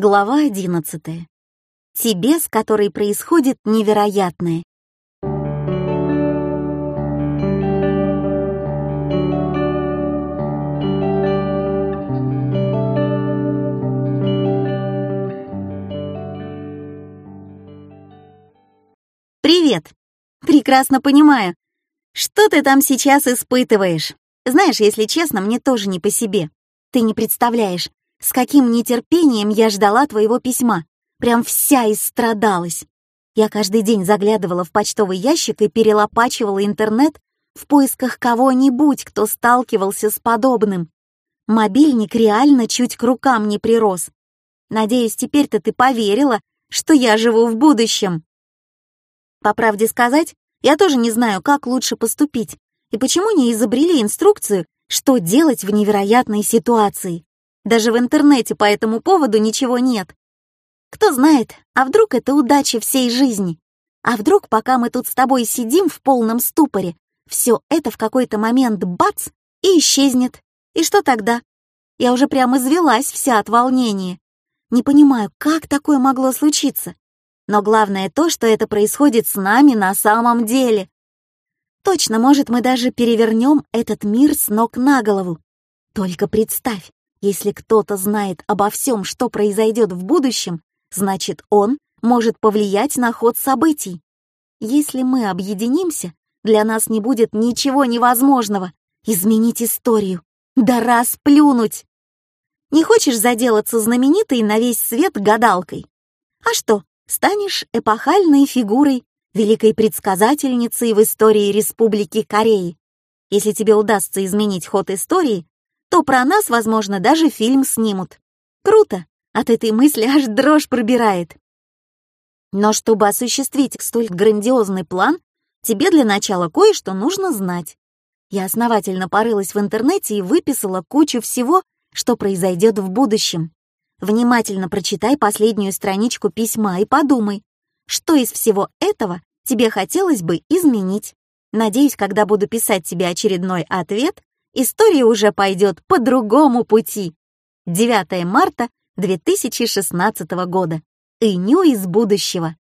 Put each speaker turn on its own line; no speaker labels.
Глава 11. Тебе, с которой происходит невероятное. Привет. Прекрасно понимаю, что ты там сейчас испытываешь. Знаешь, если честно, мне тоже не по себе. Ты не представляешь, с каким нетерпением я ждала твоего письма. Прям вся истрадалась. Я каждый день заглядывала в почтовый ящик и перелопачивала интернет в поисках кого-нибудь, кто сталкивался с подобным. Мобильник реально чуть к рукам не прирос. Надеюсь, теперь-то ты поверила, что я живу в будущем. По правде сказать, я тоже не знаю, как лучше поступить и почему не изобрели инструкцию, что делать в невероятной ситуации. Даже в интернете по этому поводу ничего нет. Кто знает, а вдруг это удача всей жизни? А вдруг, пока мы тут с тобой сидим в полном ступоре, все это в какой-то момент бац и исчезнет. И что тогда? Я уже прямо извелась вся от волнения. Не понимаю, как такое могло случиться. Но главное то, что это происходит с нами на самом деле. Точно, может, мы даже перевернем этот мир с ног на голову. Только представь, если кто-то знает обо всем, что произойдет в будущем, значит, он может повлиять на ход событий. Если мы объединимся, для нас не будет ничего невозможного. Изменить историю. Да расплюнуть. Не хочешь заделаться знаменитой на весь свет гадалкой? А что, станешь эпохальной фигурой, великой предсказательницей в истории Республики Кореи. Если тебе удастся изменить ход истории, то про нас, возможно, даже фильм снимут. Круто! От этой мысли аж дрожь пробирает. Но чтобы осуществить столь грандиозный план, тебе для начала кое-что нужно знать. Я основательно порылась в интернете и выписала кучу всего, что произойдет в будущем. Внимательно прочитай последнюю страничку письма и подумай, что из всего этого тебе хотелось бы изменить. Надеюсь, когда буду писать тебе очередной ответ, история уже пойдет по другому пути. 9 марта 2016 года. Иню из будущего.